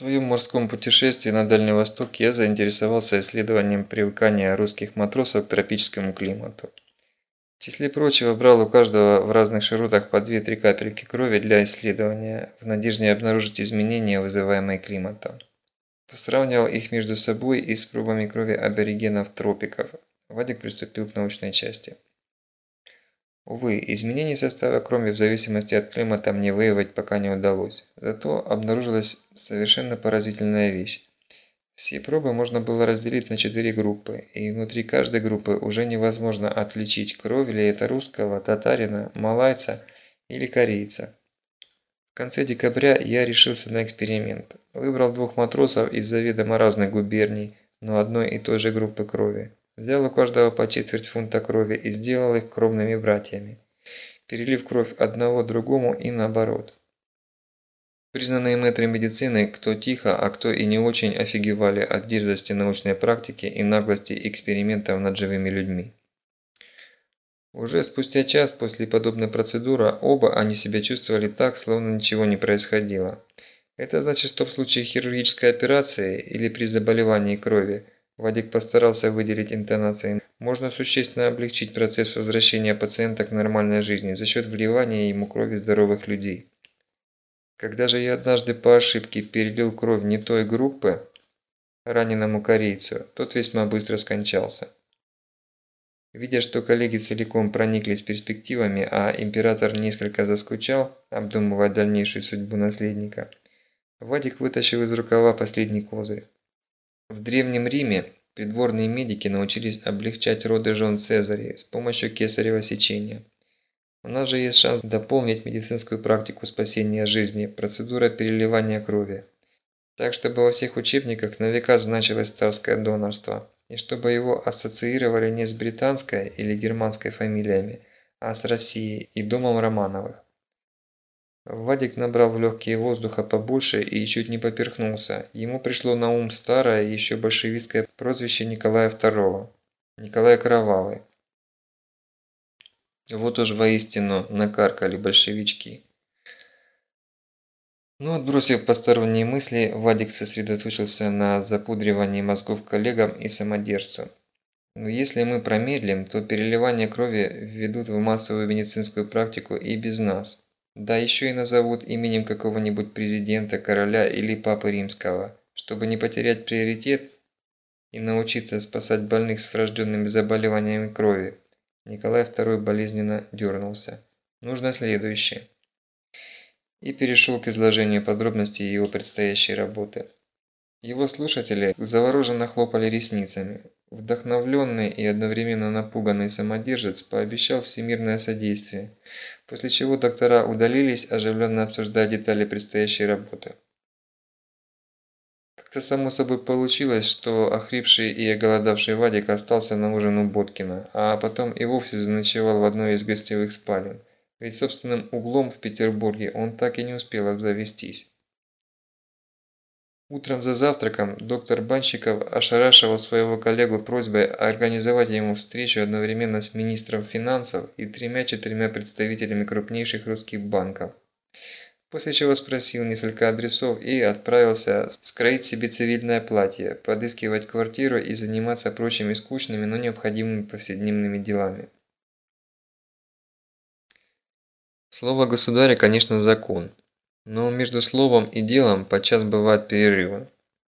своем морском путешествии на Дальний Восток я заинтересовался исследованием привыкания русских матросов к тропическому климату. В числе прочего брал у каждого в разных широтах по 2-3 капельки крови для исследования, в надежде обнаружить изменения, вызываемые климатом. Сравнивал их между собой и с пробами крови аборигенов тропиков. Вадик приступил к научной части. Увы, изменений состава крови в зависимости от климата мне выявить пока не удалось. Зато обнаружилась совершенно поразительная вещь. Все пробы можно было разделить на четыре группы, и внутри каждой группы уже невозможно отличить, кровь ли это русского, татарина, малайца или корейца. В конце декабря я решился на эксперимент. Выбрал двух матросов из заведомо разных губерний, но одной и той же группы крови. Взял у каждого по четверть фунта крови и сделал их кровными братьями, перелив кровь одного другому и наоборот. Признанные мэтры медицины, кто тихо, а кто и не очень офигевали от дерзости научной практики и наглости экспериментов над живыми людьми. Уже спустя час после подобной процедуры оба они себя чувствовали так, словно ничего не происходило. Это значит, что в случае хирургической операции или при заболевании крови – Вадик постарался выделить интонации. Можно существенно облегчить процесс возвращения пациента к нормальной жизни за счет вливания ему крови здоровых людей. Когда же я однажды по ошибке перелил кровь не той группы раненому корейцу, тот весьма быстро скончался. Видя, что коллеги целиком прониклись перспективами, а император несколько заскучал, обдумывая дальнейшую судьбу наследника, Вадик вытащил из рукава последний козырь. В Древнем Риме придворные медики научились облегчать роды жен Цезаря с помощью кесарево сечения. У нас же есть шанс дополнить медицинскую практику спасения жизни, процедура переливания крови. Так, чтобы во всех учебниках на века значилось царское донорство, и чтобы его ассоциировали не с британской или германской фамилиями, а с Россией и домом Романовых. Вадик набрал в легкие воздуха побольше и чуть не поперхнулся. Ему пришло на ум старое, еще большевистское прозвище Николая II. Николай Кровавый. Вот уж воистину накаркали большевички. Но отбросив посторонние мысли, Вадик сосредоточился на запудривании мозгов коллегам и самодержцу. Если мы промедлим, то переливание крови введут в массовую медицинскую практику и без нас. Да еще и назовут именем какого-нибудь президента, короля или папы римского, чтобы не потерять приоритет и научиться спасать больных с врожденными заболеваниями крови. Николай II болезненно дернулся. Нужно следующее. И перешел к изложению подробностей его предстоящей работы. Его слушатели завороженно хлопали ресницами. Вдохновленный и одновременно напуганный самодержец пообещал всемирное содействие, после чего доктора удалились, оживленно обсуждая детали предстоящей работы. Как-то само собой получилось, что охрипший и оголодавший Вадик остался на ужин у Боткина, а потом и вовсе заночевал в одной из гостевых спален, ведь собственным углом в Петербурге он так и не успел обзавестись. Утром за завтраком доктор Банщиков ошарашивал своего коллегу просьбой организовать ему встречу одновременно с министром финансов и тремя-четырьмя представителями крупнейших русских банков. После чего спросил несколько адресов и отправился скроить себе цивильное платье, подыскивать квартиру и заниматься прочими скучными, но необходимыми повседневными делами. Слово государя, конечно, закон. Но между словом и делом подчас бывают перерывы.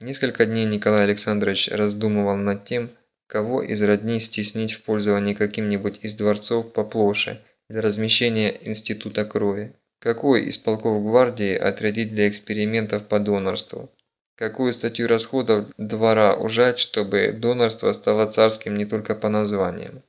Несколько дней Николай Александрович раздумывал над тем, кого из родней стеснить в пользовании каким-нибудь из дворцов поплоше для размещения института крови. Какой из полков гвардии отрядить для экспериментов по донорству? Какую статью расходов двора ужать, чтобы донорство стало царским не только по названиям?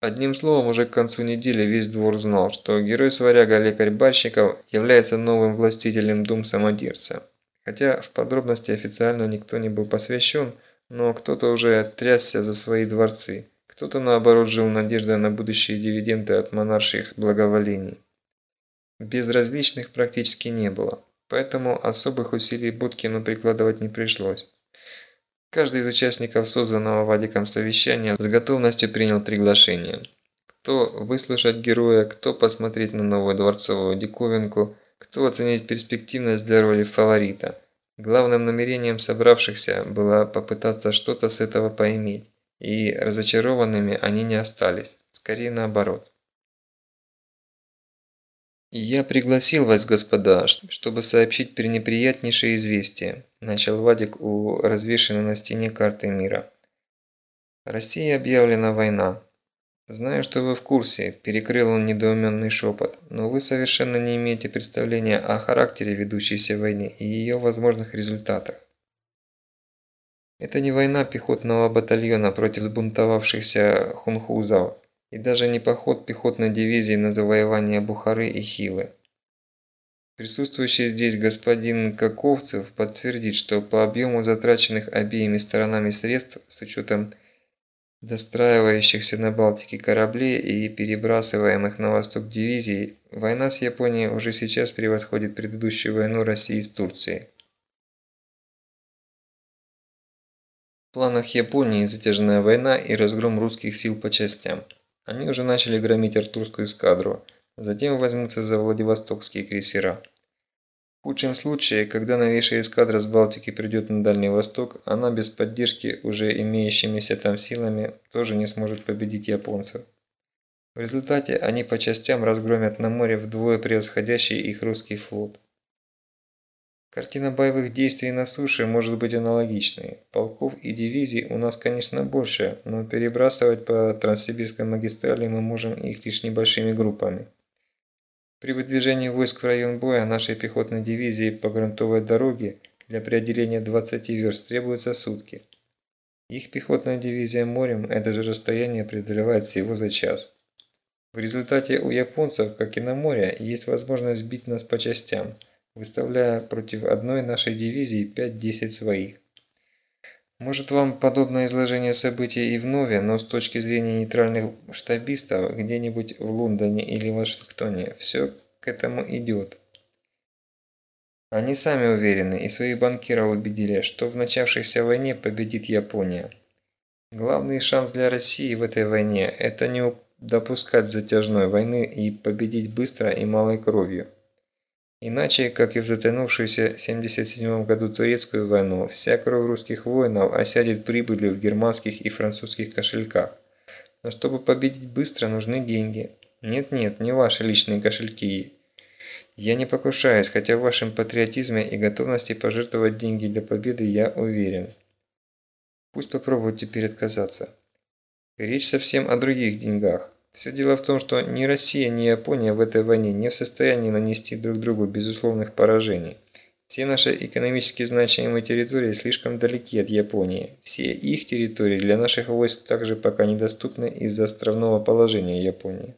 Одним словом, уже к концу недели весь двор знал, что герой-сваряга лекарь Барщиков является новым властителем дум самодирца. Хотя в подробности официально никто не был посвящен, но кто-то уже трясся за свои дворцы, кто-то наоборот жил надеждой на будущие дивиденды от монарших благоволений. Безразличных практически не было, поэтому особых усилий Будкину прикладывать не пришлось. Каждый из участников созванного Вадиком совещания с готовностью принял приглашение. Кто выслушать героя, кто посмотреть на новую дворцовую диковинку, кто оценить перспективность для роли фаворита. Главным намерением собравшихся было попытаться что-то с этого поиметь, и разочарованными они не остались, скорее наоборот. «Я пригласил вас, господа, чтобы сообщить пренеприятнейшее известие», начал Вадик у развешенной на стене карты мира. «России объявлена война. Знаю, что вы в курсе», – перекрыл он недоуменный шепот, «но вы совершенно не имеете представления о характере ведущейся войны и ее возможных результатах. Это не война пехотного батальона против сбунтовавшихся хунхузов, и даже не поход пехотной дивизии на завоевание Бухары и Хивы. Присутствующий здесь господин Каковцев подтвердит, что по объему затраченных обеими сторонами средств с учетом достраивающихся на Балтике кораблей и перебрасываемых на восток дивизий, война с Японией уже сейчас превосходит предыдущую войну России с Турцией. В планах Японии затяжная война и разгром русских сил по частям – они уже начали громить Артурскую эскадру, затем возьмутся за Владивостокские крейсера. В худшем случае, когда новейшая эскадра с Балтики придет на Дальний Восток, она без поддержки уже имеющимися там силами тоже не сможет победить японцев. В результате они по частям разгромят на море вдвое превосходящий их русский флот. Картина боевых действий на суше может быть аналогичной. Полков и дивизий у нас, конечно, больше, но перебрасывать по Транссибирской магистрали мы можем их лишь небольшими группами. При выдвижении войск в район боя нашей пехотной дивизии по грунтовой дороге для преодоления 20 верст требуются сутки. Их пехотная дивизия морем это же расстояние преодолевает всего за час. В результате у японцев, как и на море, есть возможность сбить нас по частям – выставляя против одной нашей дивизии 5-10 своих. Может вам подобное изложение событий и вновь, но с точки зрения нейтральных штабистов где-нибудь в Лондоне или Вашингтоне все к этому идет. Они сами уверены и своих банкиров убедили, что в начавшейся войне победит Япония. Главный шанс для России в этой войне – это не допускать затяжной войны и победить быстро и малой кровью. Иначе, как и в затянувшуюся в 77 году турецкую войну, вся кровь русских воинов осядет прибылью в германских и французских кошельках. Но чтобы победить быстро, нужны деньги. Нет-нет, не ваши личные кошельки. Я не покушаюсь, хотя в вашем патриотизме и готовности пожертвовать деньги для победы я уверен. Пусть попробуют теперь отказаться. Речь совсем о других деньгах. Все дело в том, что ни Россия, ни Япония в этой войне не в состоянии нанести друг другу безусловных поражений. Все наши экономически значимые территории слишком далеки от Японии. Все их территории для наших войск также пока недоступны из-за островного положения Японии.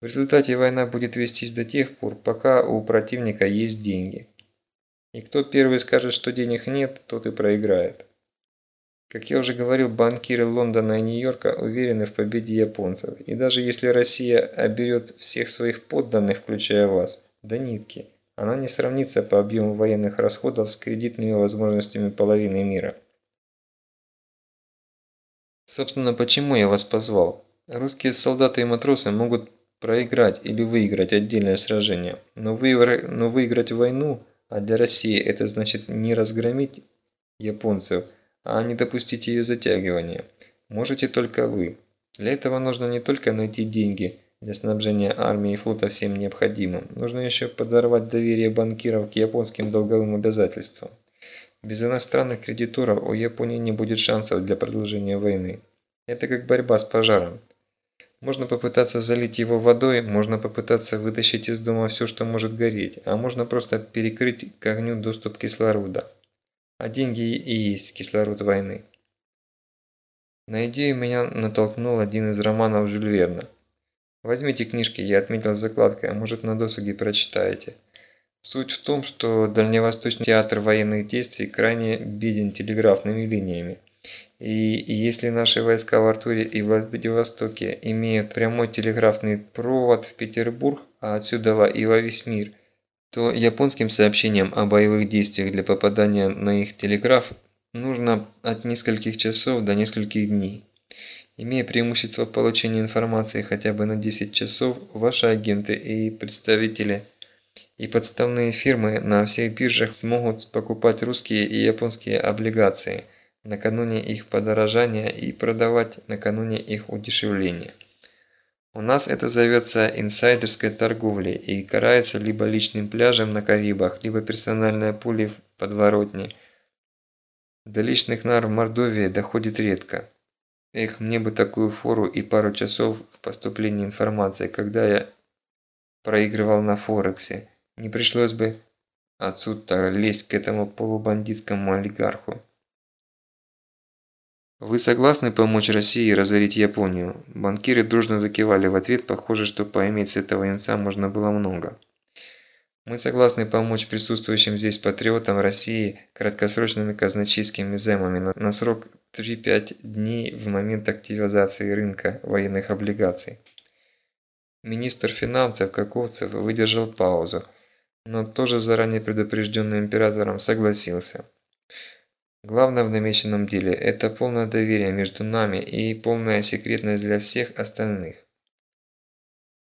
В результате война будет вестись до тех пор, пока у противника есть деньги. И кто первый скажет, что денег нет, тот и проиграет. Как я уже говорил, банкиры Лондона и Нью-Йорка уверены в победе японцев. И даже если Россия оберет всех своих подданных, включая вас, до нитки, она не сравнится по объему военных расходов с кредитными возможностями половины мира. Собственно, почему я вас позвал? Русские солдаты и матросы могут проиграть или выиграть отдельное сражение, но, выиграть, но выиграть войну, а для России это значит не разгромить японцев – а не допустить ее затягивания. Можете только вы. Для этого нужно не только найти деньги для снабжения армии и флота всем необходимым, нужно еще подорвать доверие банкиров к японским долговым обязательствам. Без иностранных кредиторов у Японии не будет шансов для продолжения войны. Это как борьба с пожаром. Можно попытаться залить его водой, можно попытаться вытащить из дома все, что может гореть, а можно просто перекрыть к огню доступ кислорода. А деньги и есть кислород войны. На идею меня натолкнул один из романов Жюль Верна. Возьмите книжки, я отметил закладкой, а может на досуге прочитаете. Суть в том, что Дальневосточный театр военных действий крайне беден телеграфными линиями. И если наши войска в Артуре и Владивостоке имеют прямой телеграфный провод в Петербург, а отсюда и во весь мир – то японским сообщениям о боевых действиях для попадания на их телеграф нужно от нескольких часов до нескольких дней. Имея преимущество в получении информации хотя бы на 10 часов, ваши агенты и представители и подставные фирмы на всех биржах смогут покупать русские и японские облигации накануне их подорожания и продавать накануне их удешевления. У нас это зовется инсайдерской торговлей и карается либо личным пляжем на Карибах, либо персональной пулей в подворотне. До личных нар в Мордовии доходит редко. Эх, мне бы такую фору и пару часов в поступлении информации, когда я проигрывал на Форексе. Не пришлось бы отсюда лезть к этому полубандитскому олигарху. Вы согласны помочь России разорить Японию? Банкиры дружно закивали в ответ, похоже, что поиметь с этого юнца можно было много. Мы согласны помочь присутствующим здесь патриотам России краткосрочными казначейскими займами на срок 3-5 дней в момент активизации рынка военных облигаций. Министр финансов Каковцев выдержал паузу, но тоже заранее предупрежденный императором согласился. Главное в намеченном деле – это полное доверие между нами и полная секретность для всех остальных.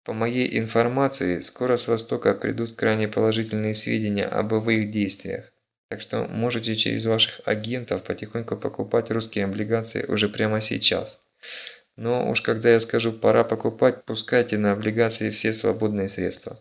По моей информации, скоро с Востока придут крайне положительные сведения об их действиях, так что можете через ваших агентов потихоньку покупать русские облигации уже прямо сейчас. Но уж когда я скажу «пора покупать», пускайте на облигации все свободные средства.